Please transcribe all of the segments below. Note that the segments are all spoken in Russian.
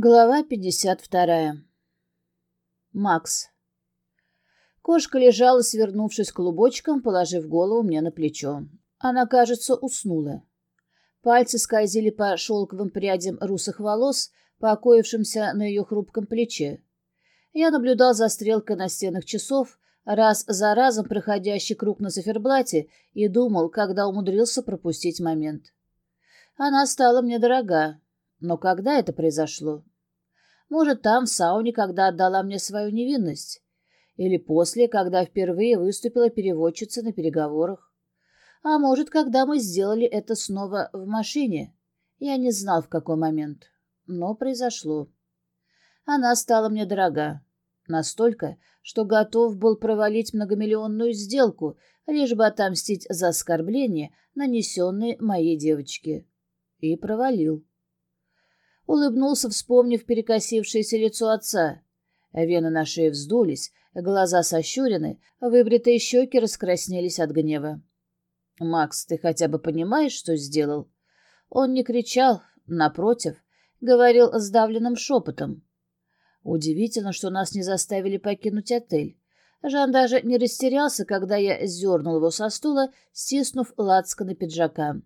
Глава 52. Макс. Кошка лежала, свернувшись клубочком, положив голову мне на плечо. Она, кажется, уснула. Пальцы скользили по шелковым прядям русых волос, покоившимся на ее хрупком плече. Я наблюдал за стрелкой на стенах часов, раз за разом проходящий круг на циферблате, и думал, когда умудрился пропустить момент. Она стала мне дорога. Но когда это произошло? Может, там, в сауне, когда отдала мне свою невинность? Или после, когда впервые выступила переводчица на переговорах? А может, когда мы сделали это снова в машине? Я не знал, в какой момент. Но произошло. Она стала мне дорога. Настолько, что готов был провалить многомиллионную сделку, лишь бы отомстить за оскорбление, нанесенное моей девочке. И провалил улыбнулся, вспомнив перекосившееся лицо отца. Вены на шее вздулись, глаза сощурены, выбритые щеки раскраснелись от гнева. «Макс, ты хотя бы понимаешь, что сделал?» Он не кричал, напротив, говорил сдавленным шепотом. Удивительно, что нас не заставили покинуть отель. Жан даже не растерялся, когда я зернул его со стула, стиснув лацканы пиджака.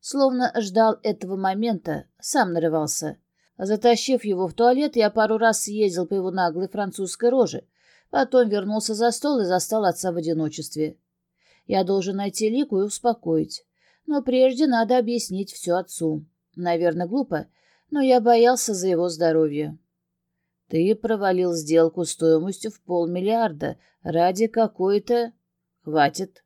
Словно ждал этого момента, сам нарывался. Затащив его в туалет, я пару раз съездил по его наглой французской роже. Потом вернулся за стол и застал отца в одиночестве. Я должен найти Лику и успокоить. Но прежде надо объяснить все отцу. Наверное, глупо, но я боялся за его здоровье. Ты провалил сделку стоимостью в полмиллиарда ради какой-то... Хватит.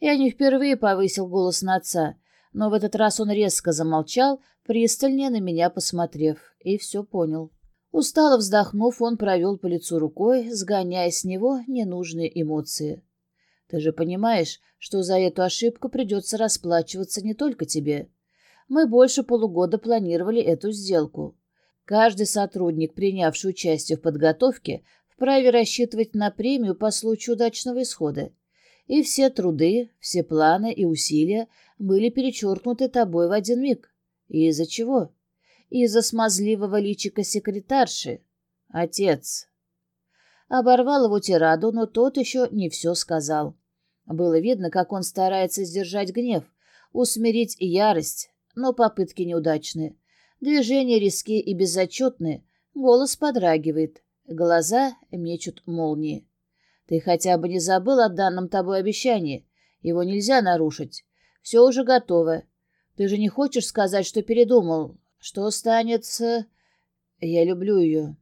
Я не впервые повысил голос на отца, но в этот раз он резко замолчал, пристальнее на меня посмотрев, и все понял. Устало вздохнув, он провел по лицу рукой, сгоняя с него ненужные эмоции. «Ты же понимаешь, что за эту ошибку придется расплачиваться не только тебе. Мы больше полугода планировали эту сделку. Каждый сотрудник, принявший участие в подготовке, вправе рассчитывать на премию по случаю удачного исхода. И все труды, все планы и усилия были перечеркнуты тобой в один миг. Из-за чего? Из-за смазливого личика секретарши. Отец. Оборвал его тираду, но тот еще не все сказал. Было видно, как он старается сдержать гнев, усмирить ярость, но попытки неудачные. Движения резкие и безотчетные, голос подрагивает, глаза мечут молнии. Ты хотя бы не забыл о данном тобой обещании. Его нельзя нарушить. Все уже готово. Ты же не хочешь сказать, что передумал? Что станет с... Я люблю ее.